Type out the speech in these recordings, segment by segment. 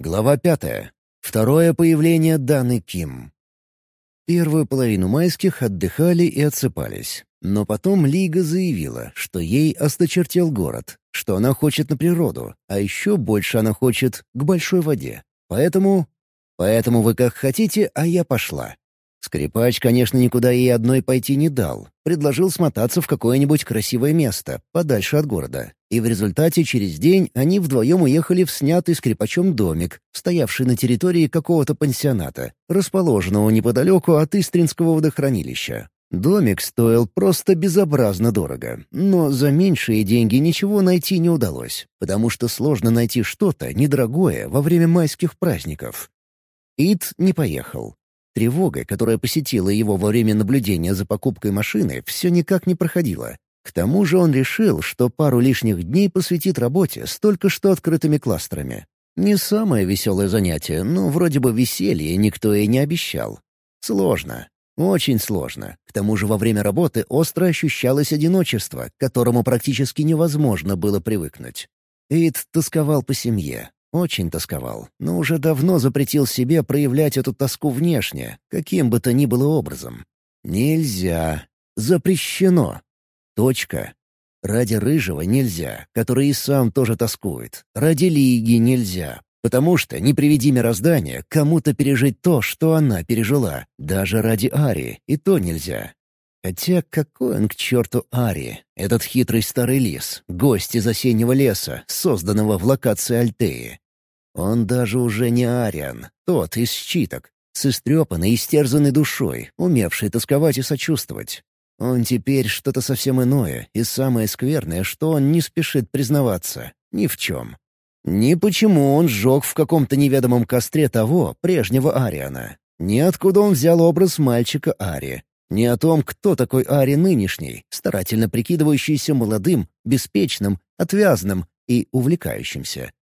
Глава пятая. Второе появление Даны Ким. Первую половину майских отдыхали и отсыпались. Но потом Лига заявила, что ей осточертел город, что она хочет на природу, а еще больше она хочет к большой воде. Поэтому... Поэтому вы как хотите, а я пошла. Скрипач, конечно, никуда ей одной пойти не дал. Предложил смотаться в какое-нибудь красивое место, подальше от города. И в результате через день они вдвоем уехали в снятый скрипачом домик, стоявший на территории какого-то пансионата, расположенного неподалеку от Истринского водохранилища. Домик стоил просто безобразно дорого, но за меньшие деньги ничего найти не удалось, потому что сложно найти что-то недорогое во время майских праздников. Ид не поехал. Тревога, которая посетила его во время наблюдения за покупкой машины, все никак не проходила. К тому же он решил, что пару лишних дней посвятит работе с только что открытыми кластерами. Не самое веселое занятие, но вроде бы веселье никто и не обещал. Сложно. Очень сложно. К тому же во время работы остро ощущалось одиночество, к которому практически невозможно было привыкнуть. Ид тосковал по семье, очень тосковал, но уже давно запретил себе проявлять эту тоску внешне, каким бы то ни было образом. Нельзя. Запрещено. Точка. Ради Рыжего нельзя, который и сам тоже тоскует. Ради Лиги нельзя, потому что, не приведи мироздание, кому-то пережить то, что она пережила. Даже ради Ари, и то нельзя. Хотя какой он к черту Ари, этот хитрый старый лис, гость из осеннего леса, созданного в локации Альтеи. Он даже уже не Ариан, тот из щиток, с истрепанной и стерзанной душой, умевший тосковать и сочувствовать. Он теперь что-то совсем иное, и самое скверное, что он не спешит признаваться. Ни в чем. Ни почему он сжег в каком-то неведомом костре того, прежнего Ариана. Ни откуда он взял образ мальчика Ари, не о том, кто такой Ари нынешний, старательно прикидывающийся молодым, беспечным, отвязным и увлекающимся.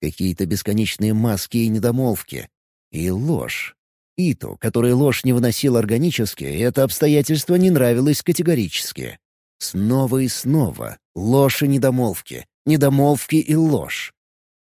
Какие-то бесконечные маски и недомолвки. И ложь. Иту, которой ложь не выносил органически, это обстоятельство не нравилось категорически. Снова и снова. Ложь и недомолвки. Недомолвки и ложь.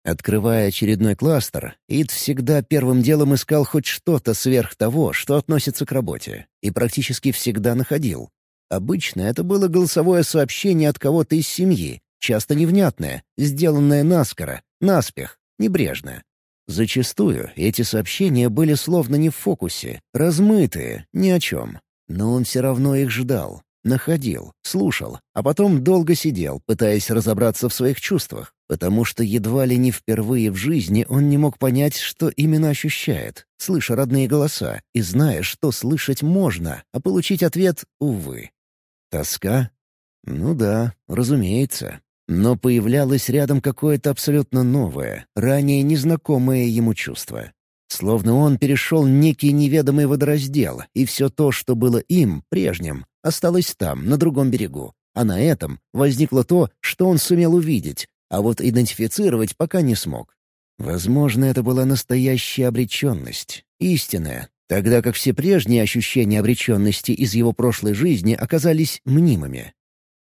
Открывая очередной кластер, Ид всегда первым делом искал хоть что-то сверх того, что относится к работе, и практически всегда находил. Обычно это было голосовое сообщение от кого-то из семьи, часто невнятное, сделанное наскоро, наспех, небрежно. Зачастую эти сообщения были словно не в фокусе, размытые, ни о чем. Но он все равно их ждал, Находил, слушал, а потом долго сидел, пытаясь разобраться в своих чувствах, потому что едва ли не впервые в жизни он не мог понять, что именно ощущает, слыша родные голоса и зная, что слышать можно, а получить ответ — увы. Тоска? Ну да, разумеется. Но появлялось рядом какое-то абсолютно новое, ранее незнакомое ему чувство. Словно он перешел некий неведомый водораздел, и все то, что было им, прежним, осталось там, на другом берегу. А на этом возникло то, что он сумел увидеть, а вот идентифицировать пока не смог. Возможно, это была настоящая обреченность, истинная, тогда как все прежние ощущения обреченности из его прошлой жизни оказались мнимыми.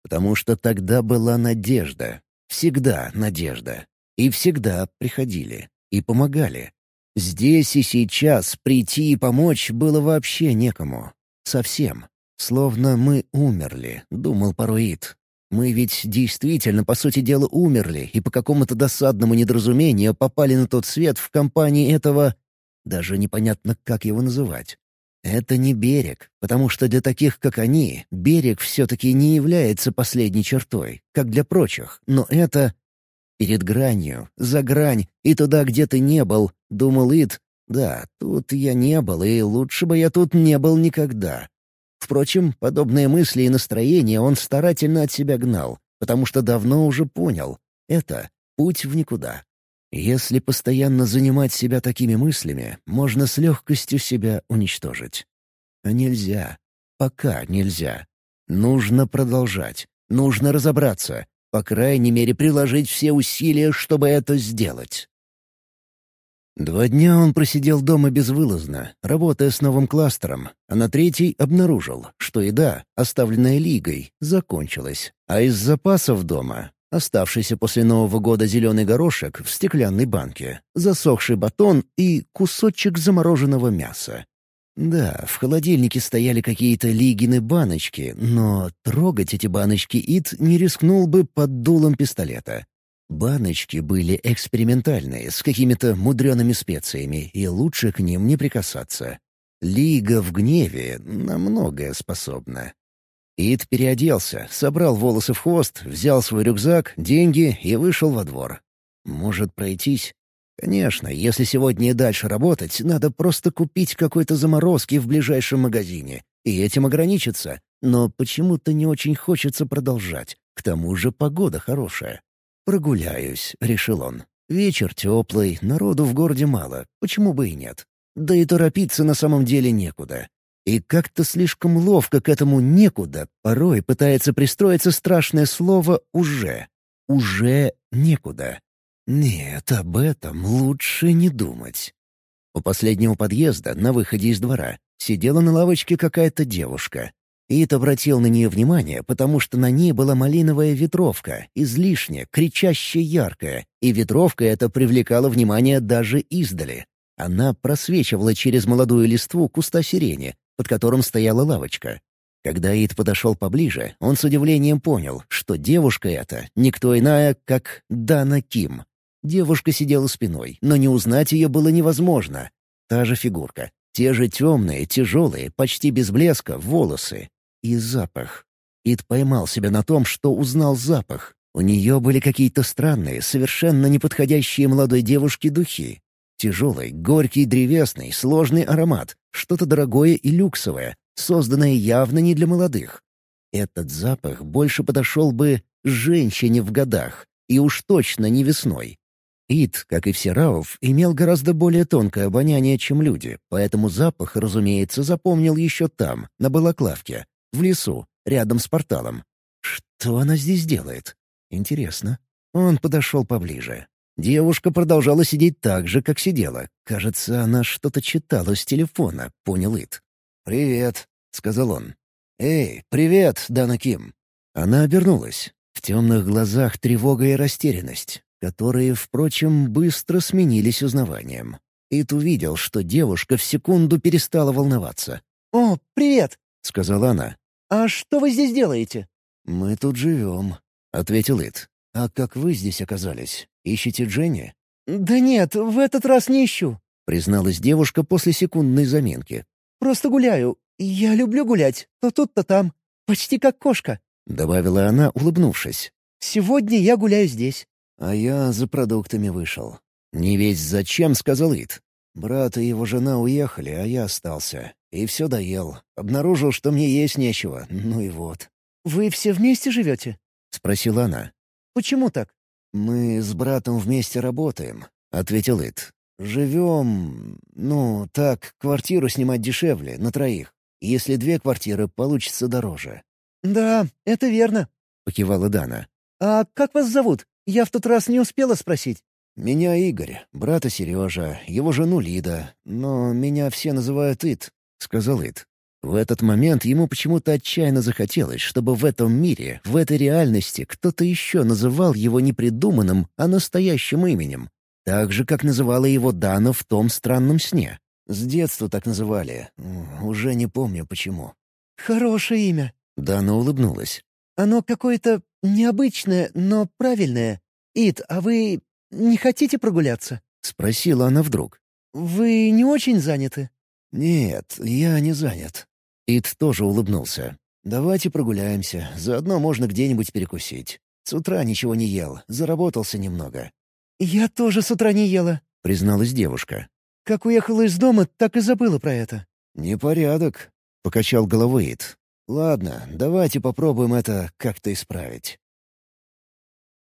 Потому что тогда была надежда, всегда надежда, и всегда приходили, и помогали. Здесь и сейчас прийти и помочь было вообще некому. Совсем. «Словно мы умерли», — думал Паруит. «Мы ведь действительно, по сути дела, умерли и по какому-то досадному недоразумению попали на тот свет в компании этого... Даже непонятно, как его называть. Это не берег, потому что для таких, как они, берег все-таки не является последней чертой, как для прочих, но это... Перед гранью, за грань и туда, где ты не был, думал Ид, да, тут я не был, и лучше бы я тут не был никогда. Впрочем, подобные мысли и настроения он старательно от себя гнал, потому что давно уже понял — это путь в никуда. Если постоянно занимать себя такими мыслями, можно с легкостью себя уничтожить. А нельзя. Пока нельзя. Нужно продолжать. Нужно разобраться. По крайней мере, приложить все усилия, чтобы это сделать. Два дня он просидел дома безвылазно, работая с новым кластером, а на третий обнаружил, что еда, оставленная Лигой, закончилась, а из запасов дома оставшийся после Нового года зеленый горошек в стеклянной банке, засохший батон и кусочек замороженного мяса. Да, в холодильнике стояли какие-то Лигины баночки, но трогать эти баночки Ит не рискнул бы под дулом пистолета. Баночки были экспериментальные, с какими-то мудреными специями, и лучше к ним не прикасаться. Лига в гневе на многое способна. Ид переоделся, собрал волосы в хвост, взял свой рюкзак, деньги и вышел во двор. Может пройтись? Конечно, если сегодня и дальше работать, надо просто купить какой-то заморозки в ближайшем магазине и этим ограничиться. Но почему-то не очень хочется продолжать. К тому же погода хорошая. «Прогуляюсь», — решил он. «Вечер теплый, народу в городе мало, почему бы и нет? Да и торопиться на самом деле некуда. И как-то слишком ловко к этому некуда порой пытается пристроиться страшное слово «уже». «Уже некуда». Нет, об этом лучше не думать. У последнего подъезда, на выходе из двора, сидела на лавочке какая-то девушка. Ит обратил на нее внимание, потому что на ней была малиновая ветровка, излишне, кричаще яркая, и ветровка эта привлекала внимание даже издали. Она просвечивала через молодую листву куста сирени, под которым стояла лавочка. Когда Ид подошел поближе, он с удивлением понял, что девушка эта никто иная, как Дана Ким. Девушка сидела спиной, но не узнать ее было невозможно. Та же фигурка, те же темные, тяжелые, почти без блеска, волосы. И запах. Ид поймал себя на том, что узнал запах. У нее были какие-то странные, совершенно неподходящие молодой девушке духи. Тяжелый, горький, древесный, сложный аромат, что-то дорогое и люксовое, созданное явно не для молодых. Этот запах больше подошел бы женщине в годах, и уж точно не весной. Ид, как и все Рауф, имел гораздо более тонкое обоняние, чем люди, поэтому запах, разумеется, запомнил еще там, на Балаклавке, в лесу, рядом с порталом. Что она здесь делает? Интересно. Он подошел поближе. Девушка продолжала сидеть так же, как сидела. Кажется, она что-то читала с телефона, понял Ит. «Привет», — сказал он. «Эй, привет, Дана Ким». Она обернулась. В темных глазах тревога и растерянность, которые, впрочем, быстро сменились узнаванием. Ит увидел, что девушка в секунду перестала волноваться. «О, привет!» — сказала она. «А что вы здесь делаете?» «Мы тут живем», — ответил Ит. «А как вы здесь оказались? Ищете Дженни?» «Да нет, в этот раз не ищу», — призналась девушка после секундной заминки. «Просто гуляю. Я люблю гулять. То тут, то там. Почти как кошка», — добавила она, улыбнувшись. «Сегодня я гуляю здесь». «А я за продуктами вышел». «Не весь зачем», — сказал Ит. «Брат и его жена уехали, а я остался. И все доел. Обнаружил, что мне есть нечего. Ну и вот. «Вы все вместе живете?» — спросила она. «Почему так?» «Мы с братом вместе работаем», — ответил Ит. «Живем... Ну, так, квартиру снимать дешевле, на троих. Если две квартиры, получится дороже». «Да, это верно», — покивала Дана. «А как вас зовут? Я в тот раз не успела спросить». «Меня Игорь, брата Сережа, его жену Лида, но меня все называют Ит. — сказал Ид. В этот момент ему почему-то отчаянно захотелось, чтобы в этом мире, в этой реальности кто-то еще называл его не придуманным, а настоящим именем. Так же, как называла его Дана в том странном сне. С детства так называли. Уже не помню, почему. «Хорошее имя», — Дана улыбнулась. «Оно какое-то необычное, но правильное. Ид, а вы не хотите прогуляться?» — спросила она вдруг. «Вы не очень заняты?» «Нет, я не занят». Ид тоже улыбнулся. «Давайте прогуляемся, заодно можно где-нибудь перекусить. С утра ничего не ел, заработался немного». «Я тоже с утра не ела», — призналась девушка. «Как уехала из дома, так и забыла про это». «Непорядок», — покачал головой Ид. «Ладно, давайте попробуем это как-то исправить».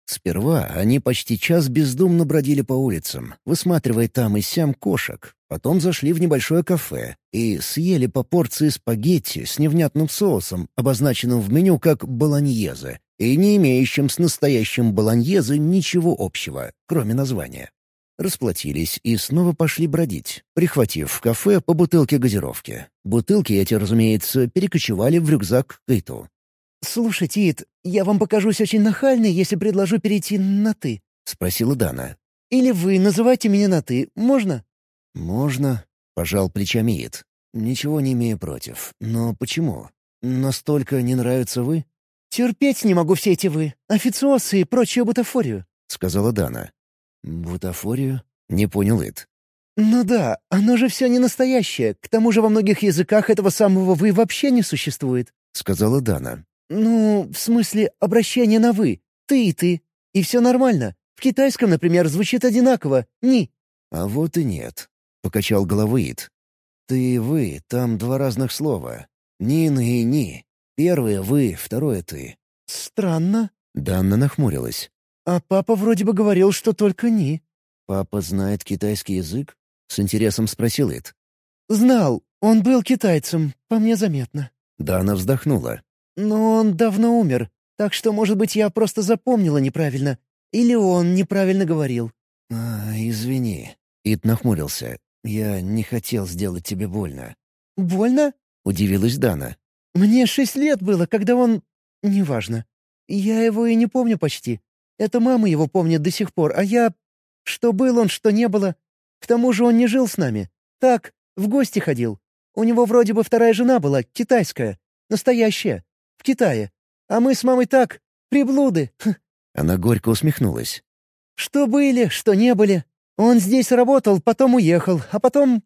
Сперва они почти час бездумно бродили по улицам, высматривая там и сям кошек. Потом зашли в небольшое кафе и съели по порции спагетти с невнятным соусом, обозначенным в меню как «болоньезе», и не имеющим с настоящим болоньезе ничего общего, кроме названия. Расплатились и снова пошли бродить, прихватив в кафе по бутылке газировки. Бутылки эти, разумеется, перекочевали в рюкзак к Иту. «Слушайте, Ит, я вам покажусь очень нахальной, если предложу перейти на «ты», — спросила Дана. «Или вы называйте меня на «ты», можно?» «Можно», — пожал плечами Ит. «Ничего не имею против. Но почему? Настолько не нравятся вы?» «Терпеть не могу все эти «вы», официосы и прочую бутафорию», — сказала Дана. «Бутафорию?» — не понял Ит. «Ну да, оно же все не настоящее. К тому же во многих языках этого самого «вы» вообще не существует», — сказала Дана. «Ну, в смысле, обращение на «вы». Ты и ты. И все нормально. В китайском, например, звучит одинаково. «Ни». «А вот и нет», — покачал головой Ит. «Ты и «вы» — там два разных слова. «Нин» и «ни». Первое — «вы», второе — «ты». «Странно». Данна нахмурилась. «А папа вроде бы говорил, что только «ни». «Папа знает китайский язык?» — с интересом спросил Ит. «Знал. Он был китайцем, по мне заметно». Дана вздохнула. «Но он давно умер, так что, может быть, я просто запомнила неправильно. Или он неправильно говорил». «А, извини». Ит нахмурился. «Я не хотел сделать тебе больно». «Больно?» — удивилась Дана. «Мне шесть лет было, когда он... Неважно. Я его и не помню почти. Это мама его помнит до сих пор, а я... Что был он, что не было. К тому же он не жил с нами. Так, в гости ходил. У него вроде бы вторая жена была, китайская. Настоящая в Китае. А мы с мамой так, приблуды». Она горько усмехнулась. «Что были, что не были. Он здесь работал, потом уехал, а потом...»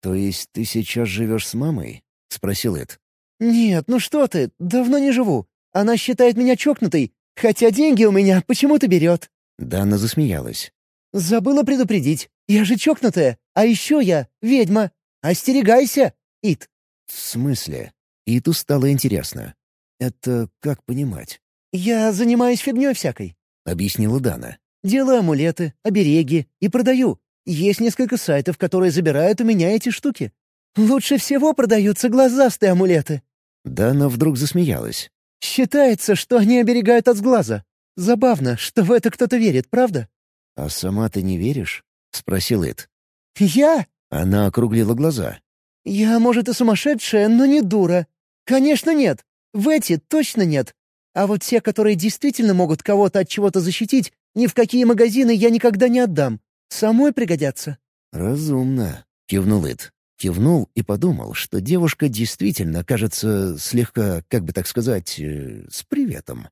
«То есть ты сейчас живешь с мамой?» — спросил Эд. «Нет, ну что ты, давно не живу. Она считает меня чокнутой, хотя деньги у меня почему-то берет». Дана засмеялась. «Забыла предупредить. Я же чокнутая, а еще я ведьма. Остерегайся, Ит». «В смысле?» Иту стало интересно. «Это как понимать?» «Я занимаюсь фигней всякой», — объяснила Дана. «Делаю амулеты, обереги и продаю. Есть несколько сайтов, которые забирают у меня эти штуки. Лучше всего продаются глазастые амулеты». Дана вдруг засмеялась. «Считается, что они оберегают от сглаза. Забавно, что в это кто-то верит, правда?» «А сама ты не веришь?» — спросил Эд. «Я?» — она округлила глаза. «Я, может, и сумасшедшая, но не дура. Конечно, нет. В эти точно нет. А вот те, которые действительно могут кого-то от чего-то защитить, ни в какие магазины я никогда не отдам. Самой пригодятся». «Разумно», — кивнул Ит. Кивнул и подумал, что девушка действительно кажется слегка, как бы так сказать, э, с приветом.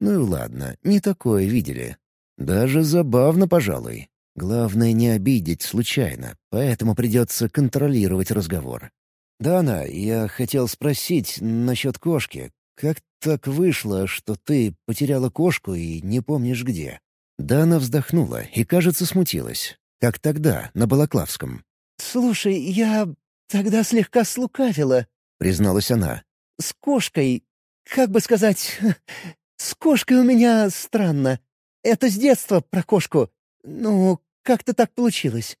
Ну и ладно, не такое видели. Даже забавно, пожалуй. Главное не обидеть случайно, поэтому придется контролировать разговор. «Дана, я хотел спросить насчет кошки. Как так вышло, что ты потеряла кошку и не помнишь где?» Дана вздохнула и, кажется, смутилась. Как тогда, на Балаклавском. «Слушай, я тогда слегка слукавила», — призналась она. «С кошкой, как бы сказать, с кошкой у меня странно. Это с детства про кошку. Ну, как-то так получилось».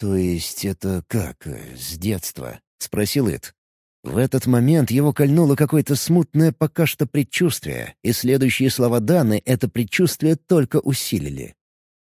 «То есть это как, э, с детства?» — спросил Ит. В этот момент его кольнуло какое-то смутное пока что предчувствие, и следующие слова Даны это предчувствие только усилили.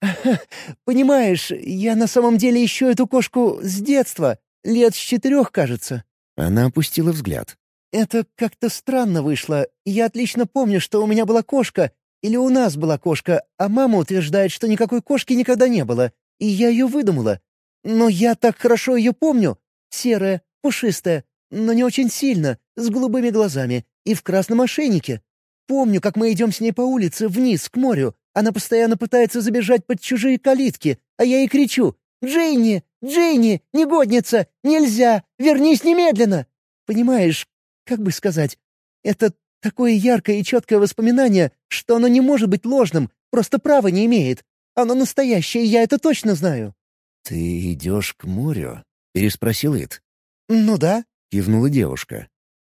«Понимаешь, я на самом деле ищу эту кошку с детства, лет с четырех, кажется». Она опустила взгляд. «Это как-то странно вышло. Я отлично помню, что у меня была кошка, или у нас была кошка, а мама утверждает, что никакой кошки никогда не было, и я ее выдумала. Но я так хорошо ее помню. Серая, пушистая, но не очень сильно, с голубыми глазами и в красном ошейнике. Помню, как мы идем с ней по улице вниз, к морю. Она постоянно пытается забежать под чужие калитки, а я ей кричу «Джейни! Джейни! Негодница! Нельзя! Вернись немедленно!» Понимаешь, как бы сказать, это такое яркое и четкое воспоминание, что оно не может быть ложным, просто права не имеет. Оно настоящее, я это точно знаю. «Ты идешь к морю?» — переспросил Ит. «Ну да», — кивнула девушка.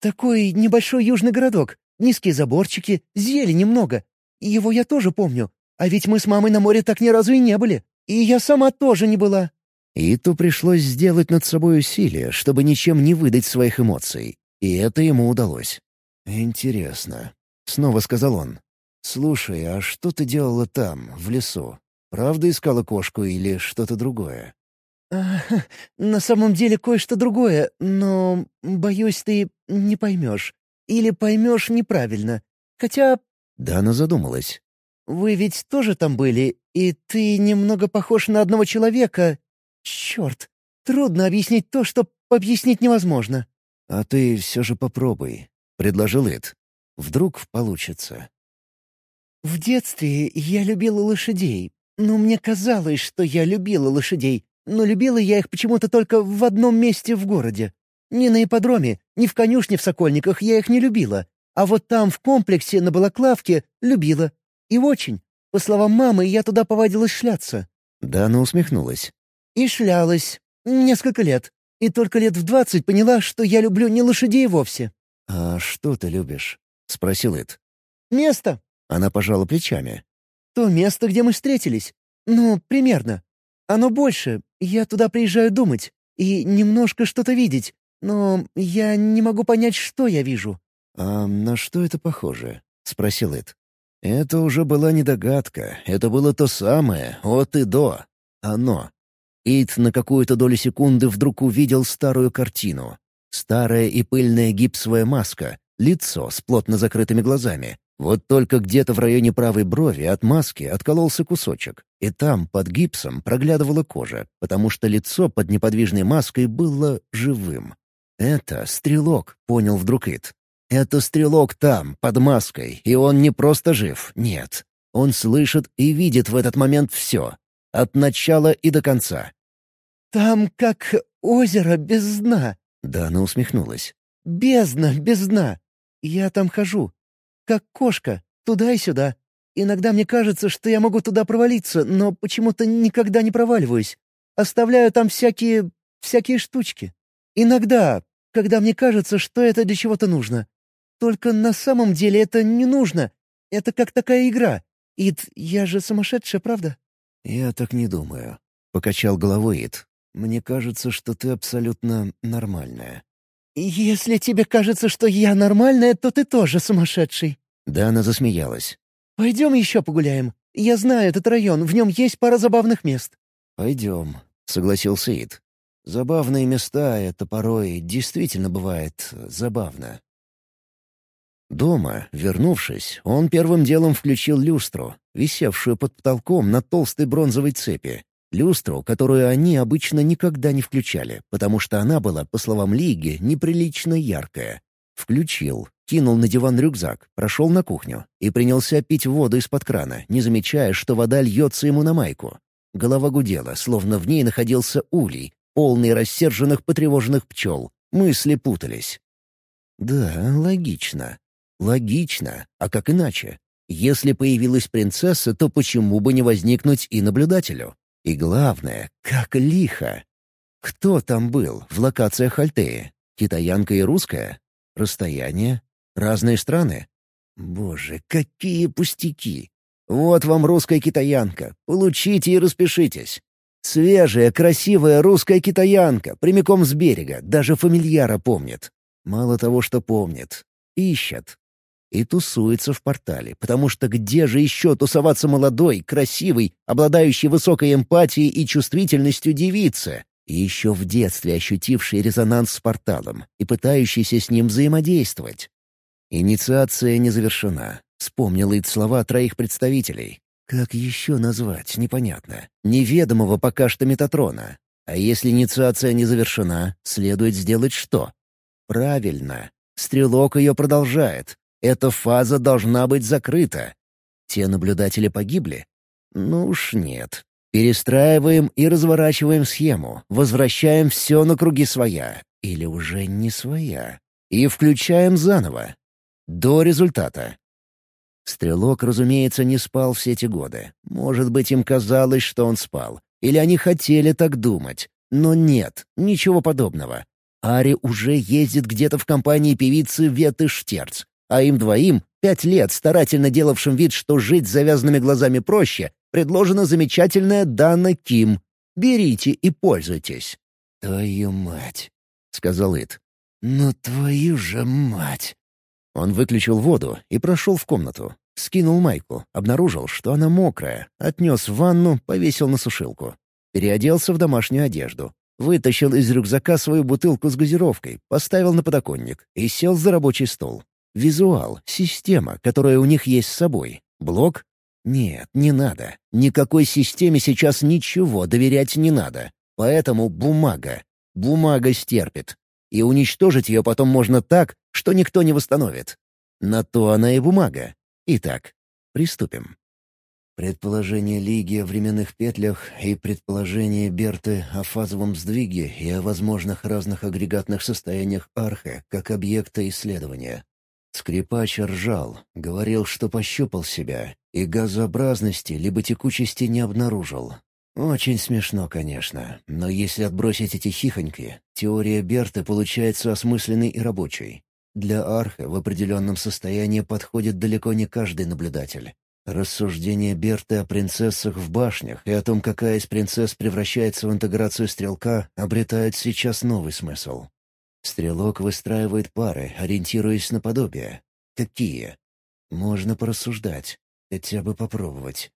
«Такой небольшой южный городок. Низкие заборчики, зелени много. Его я тоже помню. А ведь мы с мамой на море так ни разу и не были. И я сама тоже не была». Иту пришлось сделать над собой усилие, чтобы ничем не выдать своих эмоций. И это ему удалось. «Интересно», — снова сказал он. «Слушай, а что ты делала там, в лесу? Правда искала кошку или что-то другое?» «На самом деле кое-что другое, но, боюсь, ты не поймешь. Или поймешь неправильно. Хотя...» Дана задумалась. «Вы ведь тоже там были, и ты немного похож на одного человека. Черт, трудно объяснить то, что объяснить невозможно». «А ты все же попробуй», — предложил Эд. «Вдруг получится». «В детстве я любила лошадей, но мне казалось, что я любила лошадей, но любила я их почему-то только в одном месте в городе. Ни на ипподроме, ни в конюшне в Сокольниках я их не любила, а вот там, в комплексе, на Балаклавке, любила. И очень. По словам мамы, я туда повадилась шляться». Дана усмехнулась. «И шлялась. Несколько лет. И только лет в двадцать поняла, что я люблю не лошадей вовсе». «А что ты любишь?» — спросил Эд. «Место». Она пожала плечами. «То место, где мы встретились. Ну, примерно. Оно больше. Я туда приезжаю думать. И немножко что-то видеть. Но я не могу понять, что я вижу». «А на что это похоже?» — спросил Эд. Это уже была не догадка, это было то самое, от и до. Оно. Ид на какую-то долю секунды вдруг увидел старую картину. Старая и пыльная гипсовая маска, лицо с плотно закрытыми глазами. Вот только где-то в районе правой брови от маски откололся кусочек, и там, под гипсом, проглядывала кожа, потому что лицо под неподвижной маской было живым. «Это стрелок», — понял вдруг Ид. Это стрелок там, под маской, и он не просто жив, нет. Он слышит и видит в этот момент все. От начала и до конца. «Там как озеро без дна», — Дана усмехнулась. «Бездна без дна. Я там хожу. Как кошка, туда и сюда. Иногда мне кажется, что я могу туда провалиться, но почему-то никогда не проваливаюсь. Оставляю там всякие... всякие штучки. Иногда, когда мне кажется, что это для чего-то нужно. Только на самом деле это не нужно. Это как такая игра. Ид, я же сумасшедшая, правда?» «Я так не думаю», — покачал головой Ид. «Мне кажется, что ты абсолютно нормальная». «Если тебе кажется, что я нормальная, то ты тоже сумасшедший». Дана засмеялась. «Пойдем еще погуляем. Я знаю этот район, в нем есть пара забавных мест». «Пойдем», — согласился Ид. «Забавные места — это порой действительно бывает забавно. Дома, вернувшись, он первым делом включил люстру, висевшую под потолком на толстой бронзовой цепи. Люстру, которую они обычно никогда не включали, потому что она была, по словам Лиги, неприлично яркая. Включил, кинул на диван рюкзак, прошел на кухню и принялся пить воду из-под крана, не замечая, что вода льется ему на майку. Голова гудела, словно в ней находился улей, полный рассерженных потревоженных пчел. Мысли путались. Да, логично. Логично, а как иначе? Если появилась принцесса, то почему бы не возникнуть и наблюдателю? И главное, как лихо. Кто там был в локациях Альтеи? Китаянка и русская? Расстояние? Разные страны? Боже, какие пустяки! Вот вам русская китаянка. Получите и распишитесь. Свежая, красивая русская китаянка, прямиком с берега, даже фамильяра помнит. Мало того, что помнит. Ищет и тусуется в портале, потому что где же еще тусоваться молодой, красивой, обладающей высокой эмпатией и чувствительностью девице, и еще в детстве ощутившей резонанс с порталом и пытающейся с ним взаимодействовать? Инициация не завершена. Вспомнил Ид слова троих представителей. Как еще назвать, непонятно. Неведомого пока что Метатрона. А если инициация не завершена, следует сделать что? Правильно. Стрелок ее продолжает, эта фаза должна быть закрыта. Те наблюдатели погибли? Ну уж нет. Перестраиваем и разворачиваем схему, возвращаем все на круги своя. Или уже не своя. И включаем заново. До результата. Стрелок, разумеется, не спал все эти годы. Может быть, им казалось, что он спал. Или они хотели так думать. Но нет, ничего подобного. Ари уже ездит где-то в компании певицы Веты Штерц а им двоим, пять лет старательно делавшим вид, что жить с завязанными глазами проще, предложена замечательная Дана Ким. Берите и пользуйтесь. «Твою мать», — сказал Ит. «Ну твою же мать!» Он выключил воду и прошел в комнату. Скинул майку, обнаружил, что она мокрая, отнес в ванну, повесил на сушилку. Переоделся в домашнюю одежду. Вытащил из рюкзака свою бутылку с газировкой, поставил на подоконник и сел за рабочий стол. Визуал, система, которая у них есть с собой. Блок? Нет, не надо. Никакой системе сейчас ничего доверять не надо. Поэтому бумага. Бумага стерпит. И уничтожить ее потом можно так, что никто не восстановит. На то она и бумага. Итак, приступим. Предположение Лиги о временных петлях и предположение Берты о фазовом сдвиге и о возможных разных агрегатных состояниях арха как объекта исследования. Скрипач ржал, говорил, что пощупал себя, и газообразности либо текучести не обнаружил. Очень смешно, конечно, но если отбросить эти хихоньки, теория Берты получается осмысленной и рабочей. Для арха в определенном состоянии подходит далеко не каждый наблюдатель. Рассуждение Берты о принцессах в башнях и о том, какая из принцесс превращается в интеграцию стрелка, обретают сейчас новый смысл. Стрелок выстраивает пары, ориентируясь на подобие. Какие? Можно порассуждать, хотя бы попробовать.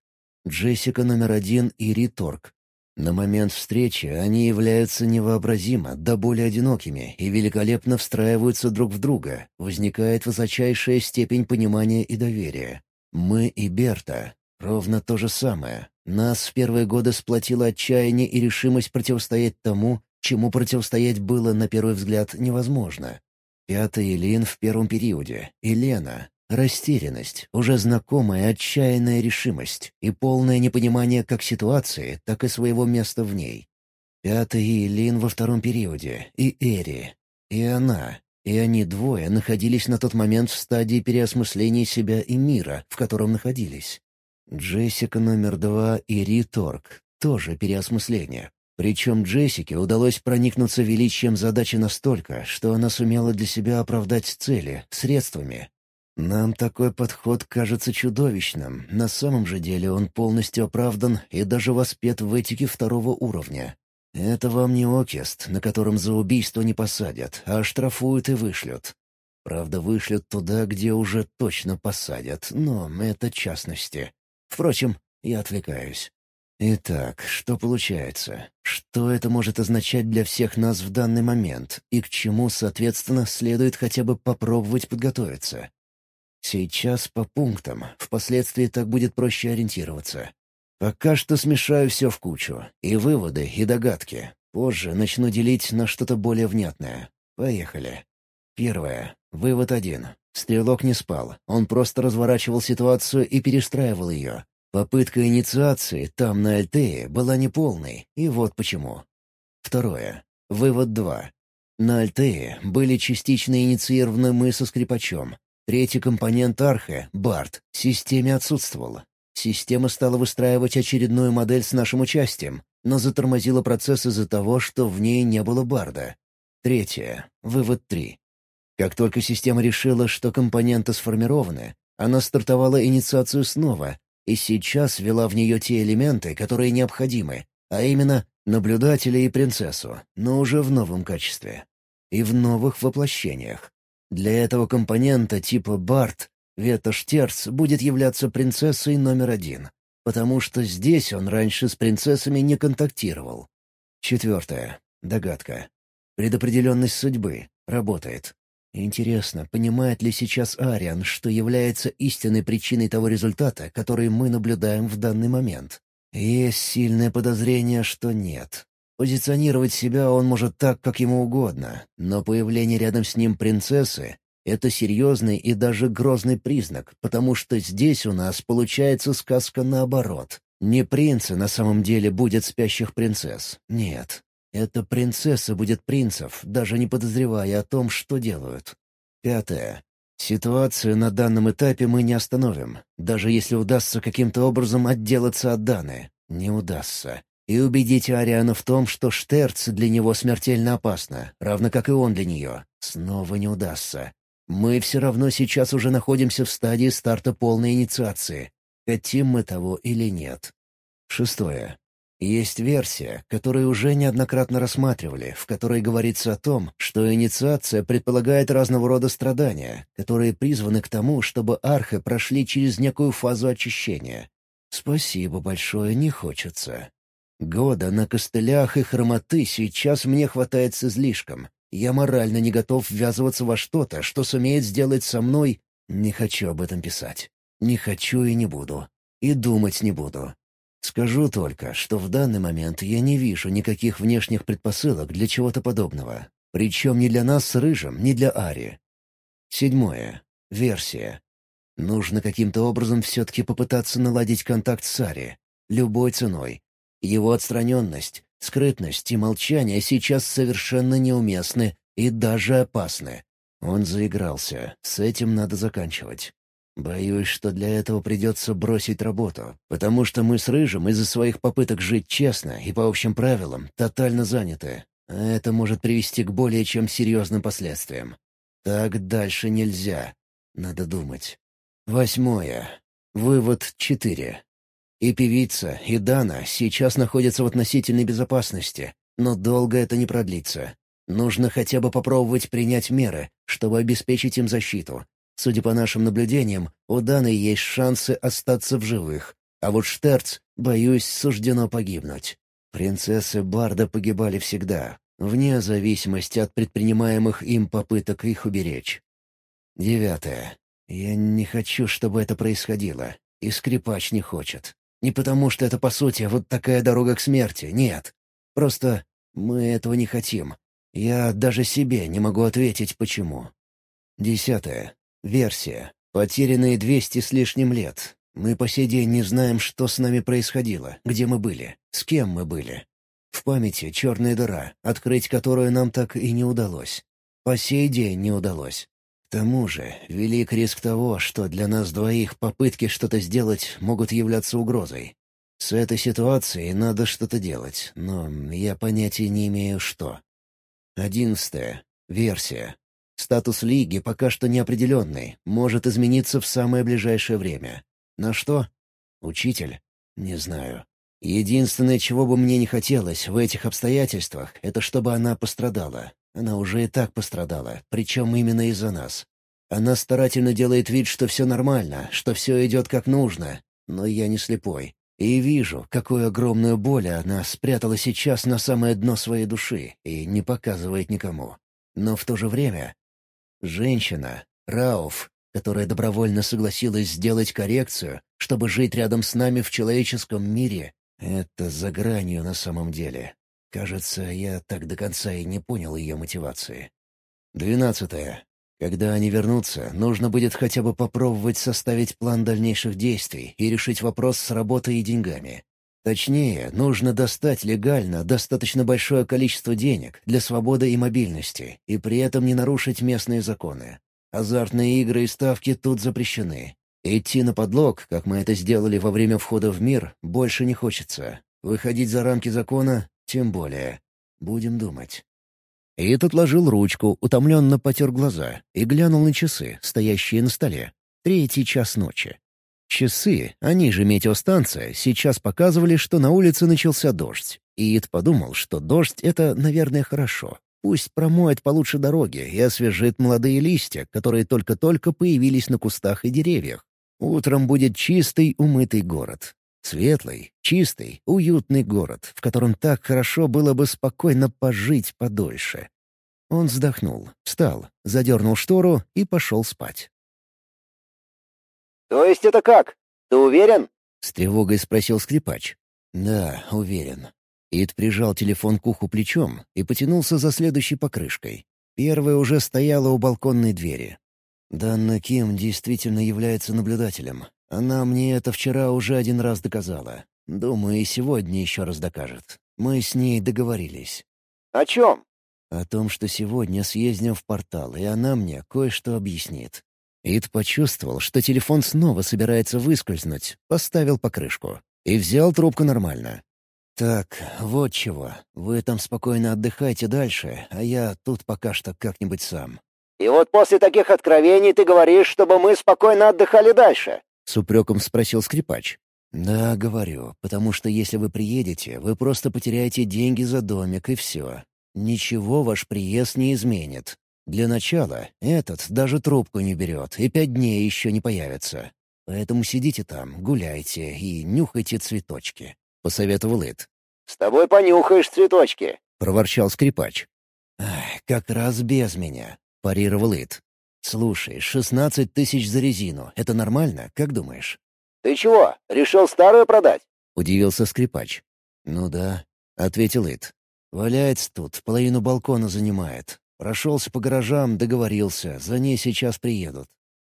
Джессика номер один и Риторг. На момент встречи они являются невообразимо, да более одинокими и великолепно встраиваются друг в друга. Возникает высочайшая степень понимания и доверия. Мы и Берта — ровно то же самое. Нас в первые годы сплотило отчаяние и решимость противостоять тому, чему противостоять было, на первый взгляд, невозможно. Пятый Лин в первом периоде, и Лена. Растерянность, уже знакомая отчаянная решимость и полное непонимание как ситуации, так и своего места в ней. Пятый Лин во втором периоде, и Эри. И она, и они двое находились на тот момент в стадии переосмысления себя и мира, в котором находились. Джессика номер два и Ри Торг — тоже переосмысление. Причем Джессике удалось проникнуться величием задачи настолько, что она сумела для себя оправдать цели, средствами. Нам такой подход кажется чудовищным. На самом же деле он полностью оправдан и даже воспет в этике второго уровня. Это вам не окест, на котором за убийство не посадят, а штрафуют и вышлют. Правда, вышлют туда, где уже точно посадят, но это частности. Впрочем, я отвлекаюсь. Итак, что получается? Что это может означать для всех нас в данный момент, и к чему, соответственно, следует хотя бы попробовать подготовиться? Сейчас по пунктам, впоследствии так будет проще ориентироваться. Пока что смешаю все в кучу. И выводы, и догадки. Позже начну делить на что-то более внятное. Поехали. Первое. Вывод один. Стрелок не спал. Он просто разворачивал ситуацию и перестраивал ее. Попытка инициации там, на Альтее, была неполной, и вот почему. Второе. Вывод два. На Альтее были частично инициированы мы со скрипачом. Третий компонент Архе, Барт, в системе отсутствовал. Система стала выстраивать очередную модель с нашим участием, но затормозила процесс из-за того, что в ней не было барда. Третье. Вывод 3. Как только система решила, что компоненты сформированы, она стартовала инициацию снова и сейчас ввела в нее те элементы, которые необходимы, а именно наблюдателя и принцессу, но уже в новом качестве. И в новых воплощениях. Для этого компонента типа Барт Вета будет являться принцессой номер один, потому что здесь он раньше с принцессами не контактировал. Четвертое. Догадка. Предопределенность судьбы. Работает. Интересно, понимает ли сейчас Ариан, что является истинной причиной того результата, который мы наблюдаем в данный момент? Есть сильное подозрение, что нет. Позиционировать себя он может так, как ему угодно, но появление рядом с ним принцессы это серьезный и даже грозный признак, потому что здесь у нас получается сказка наоборот. Не принцы на самом деле будут спящих принцесс. Нет. Это принцесса будет принцев, даже не подозревая о том, что делают. Пятое. Ситуацию на данном этапе мы не остановим, даже если удастся каким-то образом отделаться от Даны. Не удастся. И убедить Ариана в том, что Штерц для него смертельно опасно, равно как и он для нее, снова не удастся. Мы все равно сейчас уже находимся в стадии старта полной инициации. Хотим мы того или нет. Шестое. Есть версия, которую уже неоднократно рассматривали, в которой говорится о том, что инициация предполагает разного рода страдания, которые призваны к тому, чтобы архы прошли через некую фазу очищения. Спасибо большое, не хочется. Года на костылях и хромоты сейчас мне хватает с излишком, Я морально не готов ввязываться во что-то, что сумеет сделать со мной... Не хочу об этом писать. Не хочу и не буду. И думать не буду. Скажу только, что в данный момент я не вижу никаких внешних предпосылок для чего-то подобного. Причем ни для нас с Рыжим, ни для Ари. Седьмое. Версия. Нужно каким-то образом все-таки попытаться наладить контакт с Ари. Любой ценой. Его отстраненность, скрытность и молчание сейчас совершенно неуместны и даже опасны. Он заигрался. С этим надо заканчивать. Боюсь, что для этого придется бросить работу, потому что мы с Рыжим из-за своих попыток жить честно и по общим правилам тотально заняты. А это может привести к более чем серьезным последствиям. Так дальше нельзя. Надо думать. Восьмое. Вывод четыре. И певица, и Дана сейчас находятся в относительной безопасности, но долго это не продлится. Нужно хотя бы попробовать принять меры, чтобы обеспечить им защиту, Судя по нашим наблюдениям, у Даны есть шансы остаться в живых, а вот Штерц, боюсь, суждено погибнуть. Принцессы Барда погибали всегда, вне зависимости от предпринимаемых им попыток их уберечь. Девятое. Я не хочу, чтобы это происходило, и скрипач не хочет. Не потому, что это, по сути, вот такая дорога к смерти, нет. Просто мы этого не хотим. Я даже себе не могу ответить, почему. Десятое. Версия. Потерянные двести с лишним лет. Мы по сей день не знаем, что с нами происходило, где мы были, с кем мы были. В памяти черная дыра, открыть которую нам так и не удалось. По сей день не удалось. К тому же, велик риск того, что для нас двоих попытки что-то сделать могут являться угрозой. С этой ситуацией надо что-то делать, но я понятия не имею, что. Одиннадцатая. Версия. Статус лиги пока что неопределенный, может измениться в самое ближайшее время. На что? Учитель? Не знаю. Единственное, чего бы мне не хотелось в этих обстоятельствах, это чтобы она пострадала. Она уже и так пострадала, причем именно из-за нас. Она старательно делает вид, что все нормально, что все идет как нужно, но я не слепой. И вижу, какую огромную боль она спрятала сейчас на самое дно своей души и не показывает никому. Но в то же время Женщина, Рауф, которая добровольно согласилась сделать коррекцию, чтобы жить рядом с нами в человеческом мире, это за гранью на самом деле. Кажется, я так до конца и не понял ее мотивации. Двенадцатое. Когда они вернутся, нужно будет хотя бы попробовать составить план дальнейших действий и решить вопрос с работой и деньгами. Точнее, нужно достать легально достаточно большое количество денег для свободы и мобильности, и при этом не нарушить местные законы. Азартные игры и ставки тут запрещены. Идти на подлог, как мы это сделали во время входа в мир, больше не хочется. Выходить за рамки закона — тем более. Будем думать. Ит отложил ручку, утомленно потер глаза и глянул на часы, стоящие на столе. Третий час ночи. Часы, они же метеостанция, сейчас показывали, что на улице начался дождь. И Ид подумал, что дождь — это, наверное, хорошо. Пусть промоет получше дороги и освежит молодые листья, которые только-только появились на кустах и деревьях. Утром будет чистый, умытый город. Светлый, чистый, уютный город, в котором так хорошо было бы спокойно пожить подольше. Он вздохнул, встал, задернул штору и пошел спать. «То есть это как? Ты уверен?» — с тревогой спросил скрипач. «Да, уверен». Ид прижал телефон к уху плечом и потянулся за следующей покрышкой. Первая уже стояла у балконной двери. Данна Ким действительно является наблюдателем. Она мне это вчера уже один раз доказала. Думаю, и сегодня еще раз докажет. Мы с ней договорились. «О чем?» «О том, что сегодня съездим в портал, и она мне кое-что объяснит. Ид почувствовал, что телефон снова собирается выскользнуть, поставил покрышку и взял трубку нормально. «Так, вот чего. Вы там спокойно отдыхайте дальше, а я тут пока что как-нибудь сам». «И вот после таких откровений ты говоришь, чтобы мы спокойно отдыхали дальше?» — с упреком спросил скрипач. «Да, говорю, потому что если вы приедете, вы просто потеряете деньги за домик и все. Ничего ваш приезд не изменит. Для начала этот даже трубку не берет и пять дней еще не появится. Поэтому сидите там, гуляйте и нюхайте цветочки», — посоветовал Эд. «С тобой понюхаешь цветочки», — проворчал скрипач. «Как раз без меня», — парировал Ит. «Слушай, шестнадцать тысяч за резину — это нормально, как думаешь?» «Ты чего, решил старую продать?» — удивился скрипач. «Ну да», — ответил Ит. «Валяется тут, половину балкона занимает. Прошелся по гаражам, договорился, за ней сейчас приедут».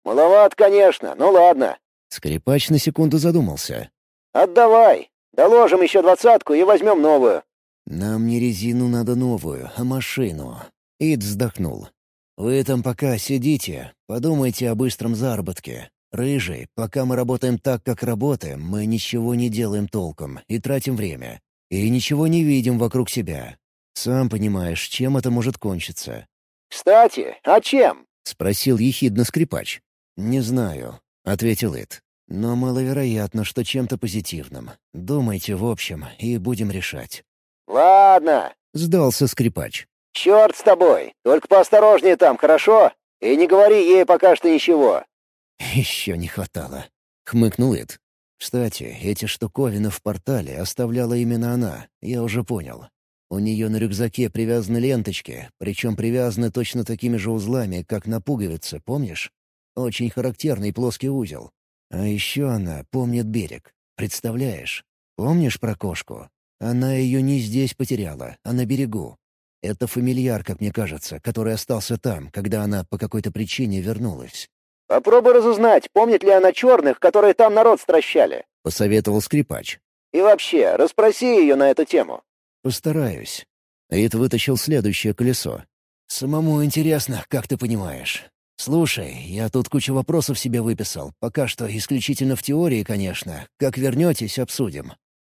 «Маловат, конечно, ну ладно». Скрипач на секунду задумался. «Отдавай. Доложим еще двадцатку и возьмем новую». «Нам не резину надо новую, а машину». Ид вздохнул. «Вы там пока сидите, подумайте о быстром заработке. Рыжий, пока мы работаем так, как работаем, мы ничего не делаем толком и тратим время. И ничего не видим вокруг себя. Сам понимаешь, чем это может кончиться». «Кстати, а чем?» — спросил ехидно скрипач. «Не знаю», — ответил Ид. «Но маловероятно, что чем-то позитивным. Думайте в общем, и будем решать». «Ладно», — сдался скрипач. «Черт с тобой! Только поосторожнее там, хорошо? И не говори ей пока что ничего». «Еще не хватало», — хмыкнул Эд. «Кстати, эти штуковины в портале оставляла именно она, я уже понял. У нее на рюкзаке привязаны ленточки, причем привязаны точно такими же узлами, как на пуговице, помнишь? Очень характерный плоский узел. А еще она помнит берег. Представляешь? Помнишь про кошку? Она ее не здесь потеряла, а на берегу. Это фамильяр, как мне кажется, который остался там, когда она по какой-то причине вернулась. «Попробуй разузнать, помнит ли она черных, которые там народ стращали», — посоветовал скрипач. «И вообще, расспроси ее на эту тему». «Постараюсь». Ид вытащил следующее колесо. «Самому интересно, как ты понимаешь. Слушай, я тут кучу вопросов себе выписал. Пока что исключительно в теории, конечно. Как вернетесь, обсудим.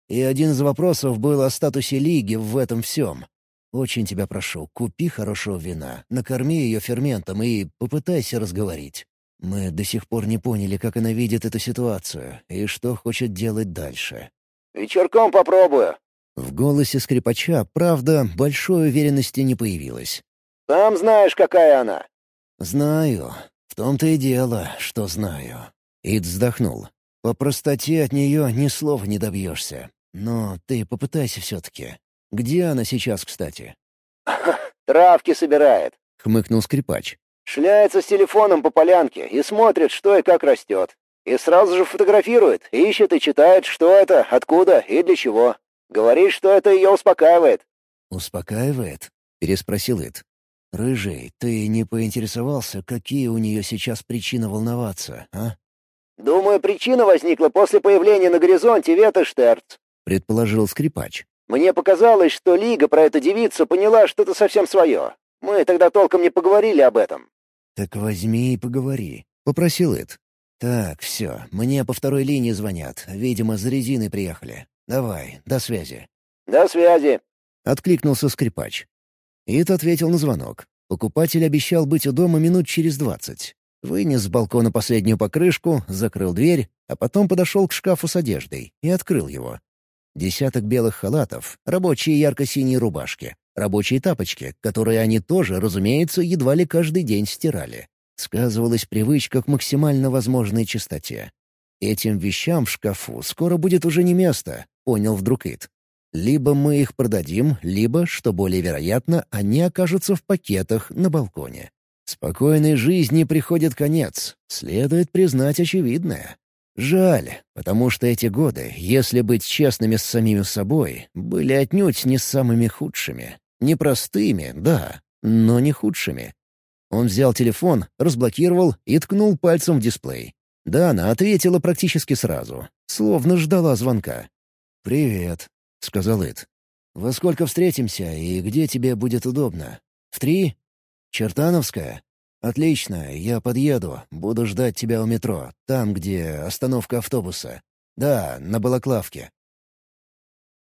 И один из вопросов был о статусе Лиги в этом всем. Очень тебя прошу, купи хорошего вина, накорми ее ферментом и попытайся разговорить. Мы до сих пор не поняли, как она видит эту ситуацию и что хочет делать дальше. «Вечерком попробую». В голосе скрипача, правда, большой уверенности не появилось. «Сам знаешь, какая она». «Знаю. В том-то и дело, что знаю». Ид вздохнул. «По простоте от нее ни слова не добьешься. Но ты попытайся все-таки. Где она сейчас, кстати?» «Травки собирает», — хмыкнул скрипач. «Шляется с телефоном по полянке и смотрит, что и как растет. И сразу же фотографирует, ищет и читает, что это, откуда и для чего. Говорит, что это ее успокаивает». «Успокаивает?» — переспросил Ид. «Рыжий, ты не поинтересовался, какие у нее сейчас причины волноваться, а?» «Думаю, причина возникла после появления на горизонте Ветоштерц», — предположил скрипач. Мне показалось, что Лига про эту девицу поняла что-то совсем свое. Мы тогда толком не поговорили об этом». «Так возьми и поговори», — попросил Эд. «Так, все, мне по второй линии звонят. Видимо, за резиной приехали. Давай, до связи». «До связи», — откликнулся скрипач. Ид ответил на звонок. Покупатель обещал быть у дома минут через двадцать. Вынес с балкона последнюю покрышку, закрыл дверь, а потом подошел к шкафу с одеждой и открыл его. Десяток белых халатов, рабочие ярко-синие рубашки, рабочие тапочки, которые они тоже, разумеется, едва ли каждый день стирали. Сказывалась привычка к максимально возможной чистоте. Этим вещам в шкафу скоро будет уже не место, понял вдруг Ит. Либо мы их продадим, либо, что более вероятно, они окажутся в пакетах на балконе. Спокойной жизни приходит конец, следует признать очевидное. Жаль, потому что эти годы, если быть честными с самими собой, были отнюдь не самыми худшими. Непростыми, да, но не худшими. Он взял телефон, разблокировал и ткнул пальцем в дисплей. Да, она ответила практически сразу, словно ждала звонка. «Привет», — сказал Эд. «Во сколько встретимся и где тебе будет удобно? В три? Чертановская?» «Отлично, я подъеду, буду ждать тебя у метро, там, где остановка автобуса. Да, на Балаклавке».